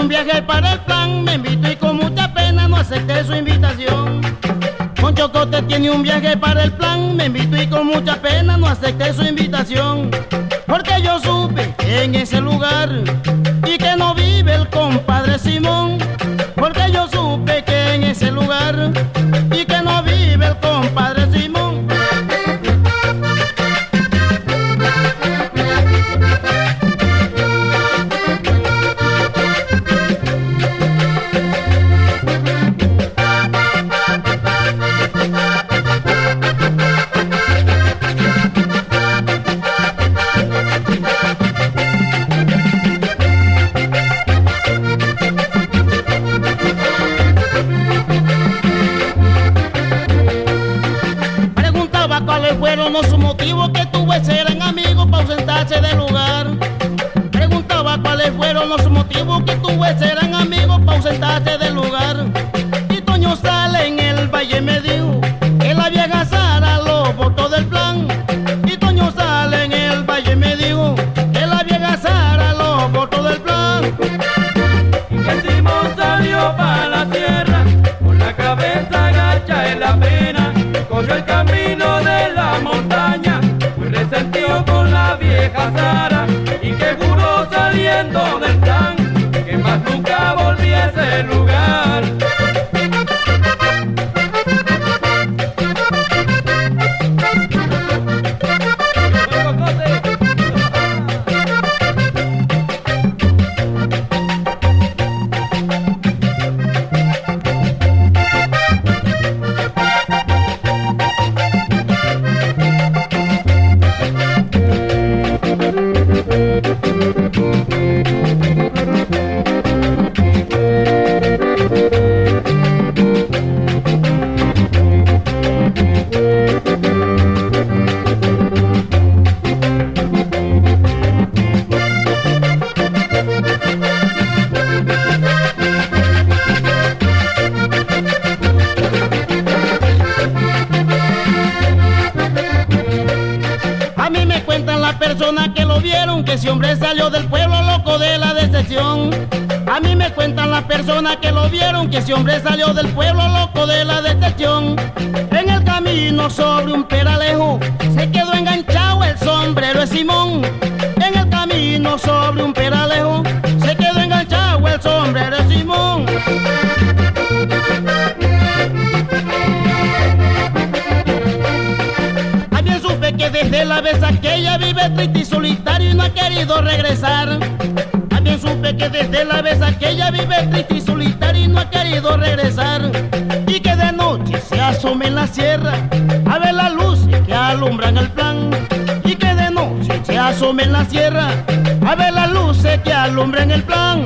Un viaje para el plan, me invito y con mucha pena no acepté su invitación. Poncho Cote tiene un viaje para el plan, me invito y con mucha pena no acepté su invitación. Porque yo supe en ese lugar y que no vive el compadre Simón. Motivos que tuvo ese gran amigo para ausentarse del lugar. Preguntaba cuáles fueron los motivos que tuvo ese gran amigo para ausentarse del lugar. Que ese hombre salió del pueblo loco de la decepción. A mí me cuentan las personas que lo vieron que ese hombre salió del pueblo loco de la decepción. En el camino sobre un peralejo se quedó enganchado el sombrero de Simón. En el camino sobre un peralejo se quedó enganchado el sombrero de Simón. Desde la vez aquella vive triste y solitario y no ha querido regresar. También supe que desde la vez aquella vive triste y solitario y no ha querido regresar. Y que de noche se asome en la sierra a ver las luces que alumbran el plan. Y que de noche se asome en la sierra a ver las luces que alumbran el plan.